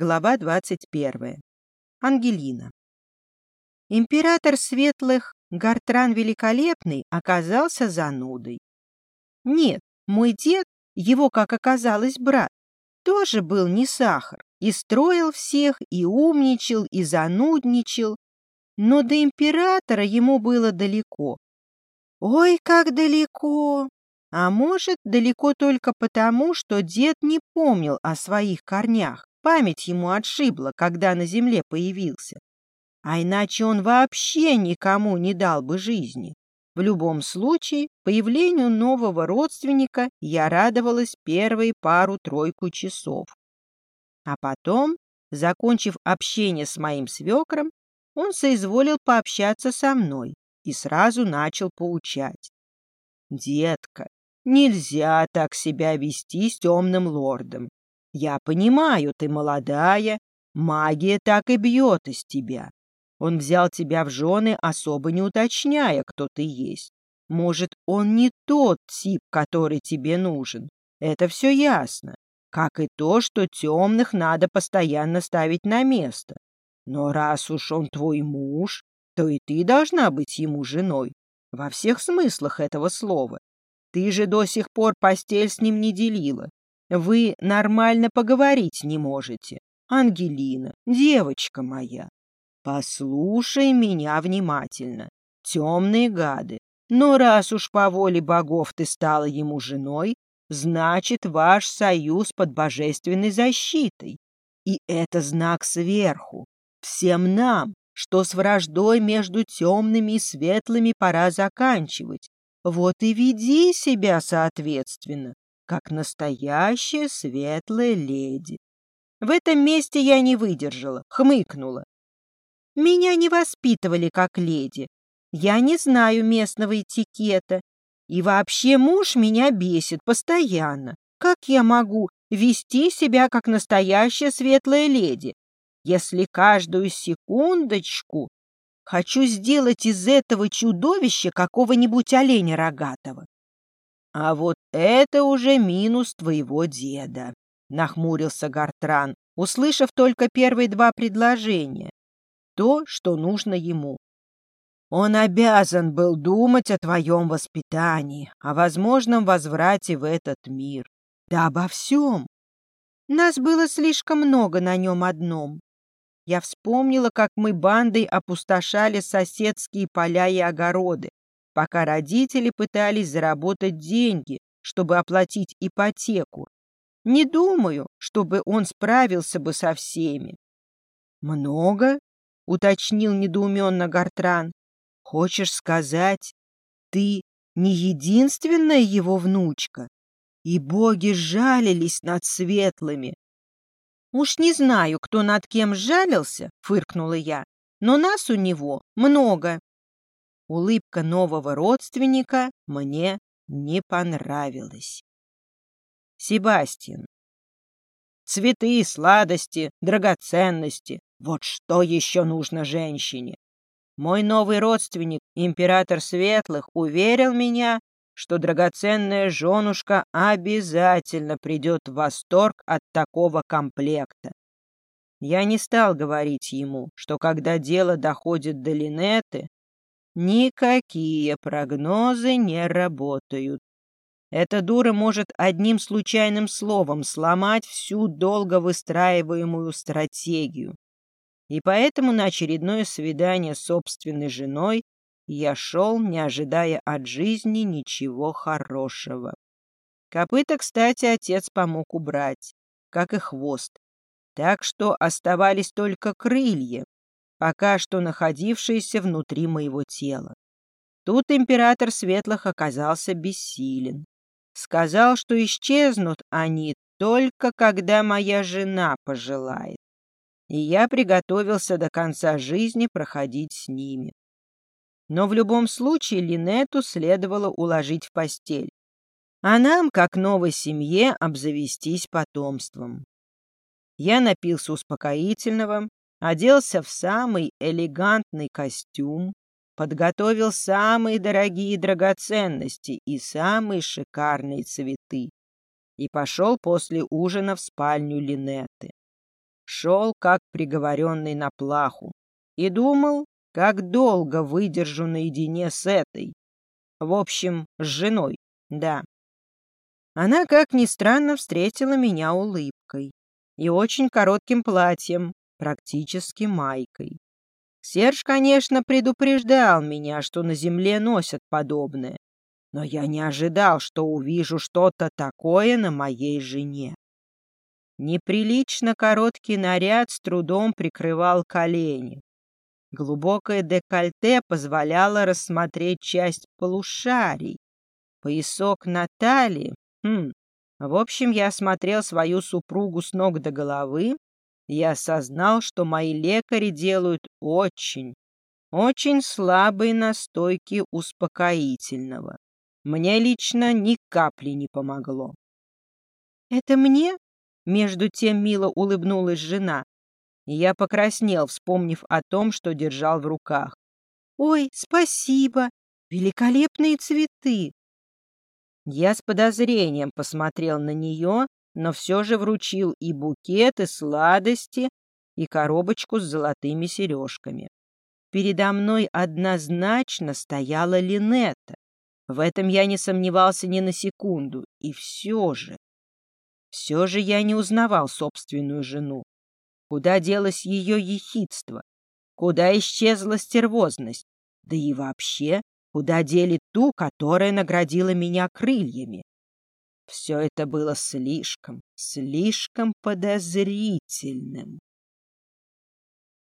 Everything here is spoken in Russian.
Глава 21. Ангелина. Император Светлых Гартран Великолепный оказался занудой. Нет, мой дед, его, как оказалось, брат, тоже был не сахар, и строил всех, и умничал, и занудничал, но до императора ему было далеко. Ой, как далеко! А может, далеко только потому, что дед не помнил о своих корнях. Память ему отшибла, когда на земле появился. А иначе он вообще никому не дал бы жизни. В любом случае, появлению нового родственника я радовалась первые пару-тройку часов. А потом, закончив общение с моим свекром, он соизволил пообщаться со мной и сразу начал поучать. «Детка, нельзя так себя вести с темным лордом. Я понимаю, ты молодая, магия так и бьет из тебя. Он взял тебя в жены, особо не уточняя, кто ты есть. Может, он не тот тип, который тебе нужен. Это все ясно. Как и то, что темных надо постоянно ставить на место. Но раз уж он твой муж, то и ты должна быть ему женой. Во всех смыслах этого слова. Ты же до сих пор постель с ним не делила. Вы нормально поговорить не можете. Ангелина, девочка моя, послушай меня внимательно. Темные гады. Но раз уж по воле богов ты стала ему женой, значит, ваш союз под божественной защитой. И это знак сверху. Всем нам, что с враждой между темными и светлыми пора заканчивать. Вот и веди себя соответственно как настоящая светлая леди. В этом месте я не выдержала, хмыкнула. Меня не воспитывали как леди. Я не знаю местного этикета. И вообще муж меня бесит постоянно. Как я могу вести себя как настоящая светлая леди, если каждую секундочку хочу сделать из этого чудовища какого-нибудь оленя рогатого? «А вот это уже минус твоего деда», — нахмурился Гартран, услышав только первые два предложения. То, что нужно ему. Он обязан был думать о твоем воспитании, о возможном возврате в этот мир. Да обо всем. Нас было слишком много на нем одном. Я вспомнила, как мы бандой опустошали соседские поля и огороды, пока родители пытались заработать деньги, чтобы оплатить ипотеку. Не думаю, чтобы он справился бы со всеми. «Много?» — уточнил недоуменно Гартран. «Хочешь сказать, ты не единственная его внучка?» И боги жалились над светлыми. «Уж не знаю, кто над кем жалился», — фыркнула я, «но нас у него много, Улыбка нового родственника мне не понравилась. Себастьян. Цветы, сладости, драгоценности. Вот что еще нужно женщине. Мой новый родственник, император Светлых, уверил меня, что драгоценная женушка обязательно придет в восторг от такого комплекта. Я не стал говорить ему, что когда дело доходит до Линеты, Никакие прогнозы не работают. Эта дура может одним случайным словом сломать всю долго выстраиваемую стратегию. И поэтому на очередное свидание с собственной женой я шел, не ожидая от жизни ничего хорошего. Копыта, кстати, отец помог убрать, как и хвост. Так что оставались только крылья, пока что находившиеся внутри моего тела. Тут император Светлых оказался бессилен. Сказал, что исчезнут они только когда моя жена пожелает. И я приготовился до конца жизни проходить с ними. Но в любом случае Линету следовало уложить в постель, а нам, как новой семье, обзавестись потомством. Я напился успокоительного, оделся в самый элегантный костюм, подготовил самые дорогие драгоценности и самые шикарные цветы и пошел после ужина в спальню Линеты. шел как приговоренный на плаху и думал, как долго выдержу наедине с этой. В общем, с женой, да. Она, как ни странно, встретила меня улыбкой и очень коротким платьем, практически майкой. Серж, конечно, предупреждал меня, что на земле носят подобное, но я не ожидал, что увижу что-то такое на моей жене. Неприлично короткий наряд с трудом прикрывал колени. Глубокое декольте позволяло рассмотреть часть полушарий. Поясок на талии. Хм. В общем, я осмотрел свою супругу с ног до головы и осознал, что мои лекари делают очень, очень слабые настойки успокоительного. Мне лично ни капли не помогло. «Это мне?» — между тем мило улыбнулась жена. И я покраснел, вспомнив о том, что держал в руках. «Ой, спасибо! Великолепные цветы!» Я с подозрением посмотрел на нее, но все же вручил и букет, и сладости, и коробочку с золотыми сережками. Передо мной однозначно стояла Линетта. В этом я не сомневался ни на секунду. И все же... Все же я не узнавал собственную жену. Куда делось ее ехидство? Куда исчезла стервозность? Да и вообще, куда дели ту, которая наградила меня крыльями? Все это было слишком, слишком подозрительным.